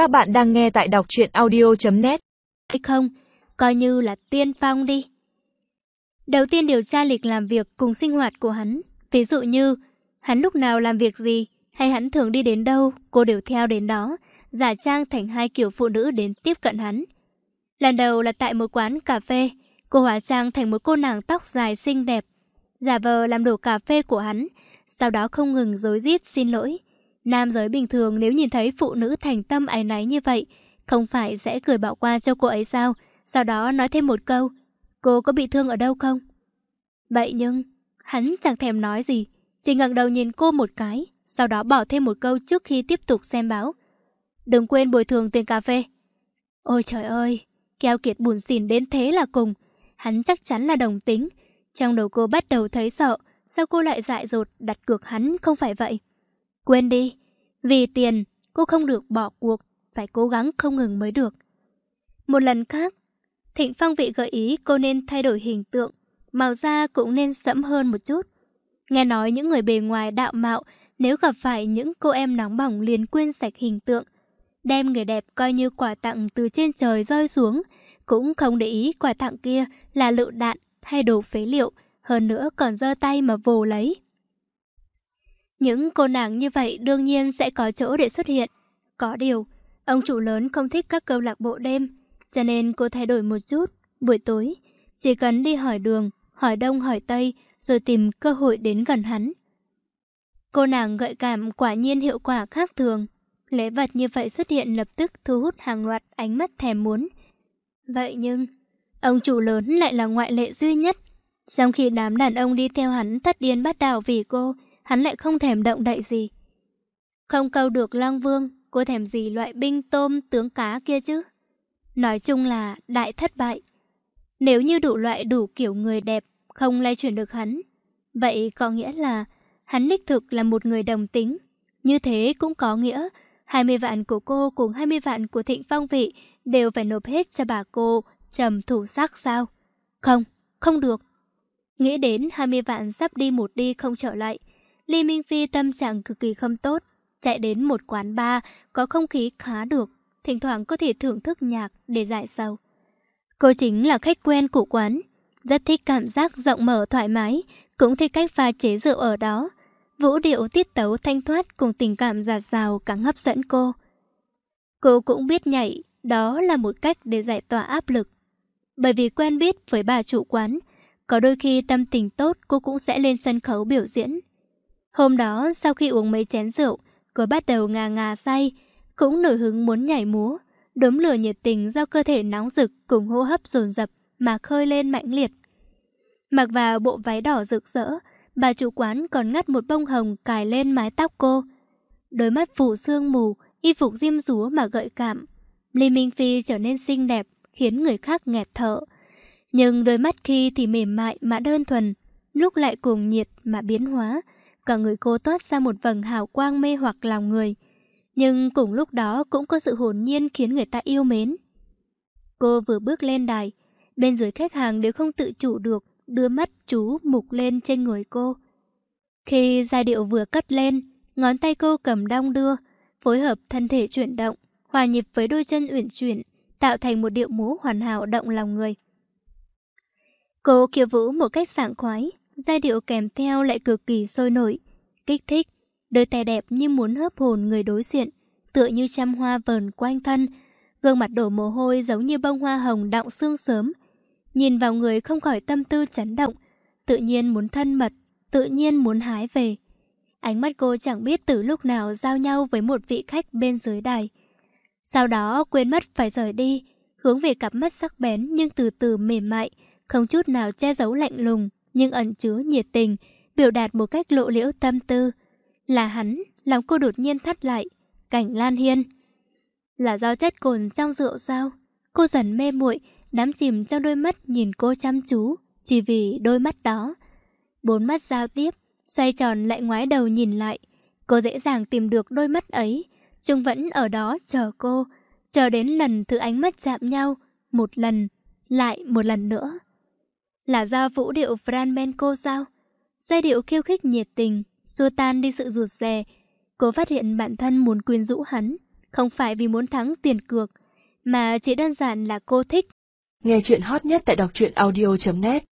Các bạn đang nghe tại đọc truyện audio.net Không, coi như là tiên phong đi. Đầu tiên điều tra lịch làm việc cùng sinh hoạt của hắn. Ví dụ như, hắn lúc nào làm việc gì, hay hắn thường đi đến đâu, cô đều theo đến đó, giả trang thành hai kiểu phụ nữ đến tiếp cận hắn. Lần đầu là tại một quán cà phê, cô hóa trang thành một cô nàng tóc dài xinh đẹp, giả vờ làm đổ cà phê của hắn, sau đó không ngừng dối rít xin lỗi. Nam giới bình thường nếu nhìn thấy phụ nữ thành tâm ái náy như vậy, không phải sẽ cười bỏ qua cho cô ấy sao? Sau đó nói thêm một câu, cô có bị thương ở đâu không? Vậy nhưng, hắn chẳng thèm nói gì, chỉ ngẩng đầu nhìn cô một cái, sau đó bỏ thêm một câu trước khi tiếp tục xem báo. Đừng quên bồi thường tiền cà phê. Ôi trời ơi, keo kiệt buồn xỉn đến thế là cùng. Hắn chắc chắn là đồng tính. Trong đầu cô bắt đầu thấy sợ, sao cô lại dại dột đặt cược hắn không phải vậy? Quên đi, vì tiền cô không được bỏ cuộc, phải cố gắng không ngừng mới được. Một lần khác, Thịnh Phong vị gợi ý cô nên thay đổi hình tượng, màu da cũng nên sẫm hơn một chút. Nghe nói những người bề ngoài đạo mạo nếu gặp phải những cô em nóng bỏng liền quên sạch hình tượng, đem người đẹp coi như quà tặng từ trên trời rơi xuống, cũng không để ý quà tặng kia là lựu đạn hay đồ phế liệu, hơn nữa còn giơ tay mà vồ lấy. Những cô nàng như vậy đương nhiên sẽ có chỗ để xuất hiện. Có điều, ông chủ lớn không thích các câu lạc bộ đêm, cho nên cô thay đổi một chút. Buổi tối, chỉ cần đi hỏi đường, hỏi đông hỏi tây, rồi tìm cơ hội đến gần hắn. Cô nàng gợi cảm quả nhiên hiệu quả khác thường. Lễ vật như vậy xuất hiện lập tức thu hút hàng loạt ánh mắt thèm muốn. Vậy nhưng, ông chủ lớn lại là ngoại lệ duy nhất. Trong khi đám đàn ông đi theo hắn thất điên bắt đảo vì cô, hắn lại không thèm động đậy gì. Không câu được Long Vương, cô thèm gì loại binh tôm tướng cá kia chứ? Nói chung là đại thất bại. Nếu như đủ loại đủ kiểu người đẹp không lay chuyển được hắn, vậy có nghĩa là hắn đích thực là một người đồng tính. Như thế cũng có nghĩa 20 vạn của cô cùng 20 vạn của Thịnh Phong Vị đều phải nộp hết cho bà cô trầm thủ sắc sao? Không, không được. Nghĩ đến 20 vạn sắp đi một đi không trở lại, Li Minh Phi tâm trạng cực kỳ không tốt, chạy đến một quán bar có không khí khá được, thỉnh thoảng có thể thưởng thức nhạc để giải sầu. Cô chính là khách quen của quán, rất thích cảm giác rộng mở thoải mái, cũng thích cách pha chế rượu ở đó. Vũ điệu tiết tấu thanh thoát cùng tình cảm giạt rào càng hấp dẫn cô. Cô cũng biết nhảy, đó là một cách để giải tỏa áp lực. Bởi vì quen biết với bà chủ quán, có đôi khi tâm tình tốt cô cũng sẽ lên sân khấu biểu diễn. Hôm đó, sau khi uống mấy chén rượu, cô bắt đầu ngà ngà say, cũng nổi hứng muốn nhảy múa. Đốm lửa nhiệt tình do cơ thể nóng rực cùng hô hấp dồn dập mà khơi lên mãnh liệt. Mặc vào bộ váy đỏ rực rỡ, bà chủ quán còn ngắt một bông hồng cài lên mái tóc cô. Đôi mắt phủ sương mù, y phục diêm rúa mà gợi cảm. Lý Minh Phi trở nên xinh đẹp, khiến người khác nghẹt thở. Nhưng đôi mắt khi thì mềm mại mà đơn thuần, lúc lại cuồng nhiệt mà biến hóa, cả người cô toát ra một vầng hào quang mê hoặc lòng người. Nhưng cùng lúc đó cũng có sự hồn nhiên khiến người ta yêu mến. Cô vừa bước lên đài, bên dưới khách hàng đều không tự chủ được, đưa mắt chú mục lên trên người cô. Khi giai điệu vừa cất lên, ngón tay cô cầm đong đưa, phối hợp thân thể chuyển động, hòa nhịp với đôi chân uyển chuyển, tạo thành một điệu múa hoàn hảo động lòng người. Cô khiêu vũ một cách sảng khoái, giai điệu kèm theo lại cực kỳ sôi nổi, kích thích, đôi tay đẹp như muốn hấp hồn người đối diện, tựa như trăm hoa vờn quanh thân, gương mặt đổ mồ hôi giống như bông hoa hồng đọng sương sớm. Nhìn vào người không khỏi tâm tư chấn động, tự nhiên muốn thân mật, tự nhiên muốn hái về. Ánh mắt cô chẳng biết từ lúc nào giao nhau với một vị khách bên dưới đài. Sau đó quên mất phải rời đi, hướng về cặp mắt sắc bén nhưng từ từ mềm mại, không chút nào che giấu lạnh lùng, nhưng ẩn chứa nhiệt tình, biểu đạt một cách lộ liễu tâm tư. Là hắn, lòng cô đột nhiên thắt lại. Cảnh Lan Hiên. Là do chất cồn trong rượu sao? Cô dần mê muội, đắm chìm trong đôi mắt nhìn cô chăm chú, chỉ vì đôi mắt đó. Bốn mắt giao tiếp, xoay tròn lại ngoái đầu nhìn lại. Cô dễ dàng tìm được đôi mắt ấy. Chúng vẫn ở đó chờ cô, chờ đến lần thứ ánh mắt chạm nhau, một lần, lại một lần nữa. Là do vũ điệu flamenco sao? Giai điệu khiêu khích nhiệt tình, xua tan đi sự rụt rè. Cô phát hiện bản thân muốn quyến rũ hắn, không phải vì muốn thắng tiền cược, mà chỉ đơn giản là cô thích. Nghe chuyện hot nhất tại đọc truyện audio.net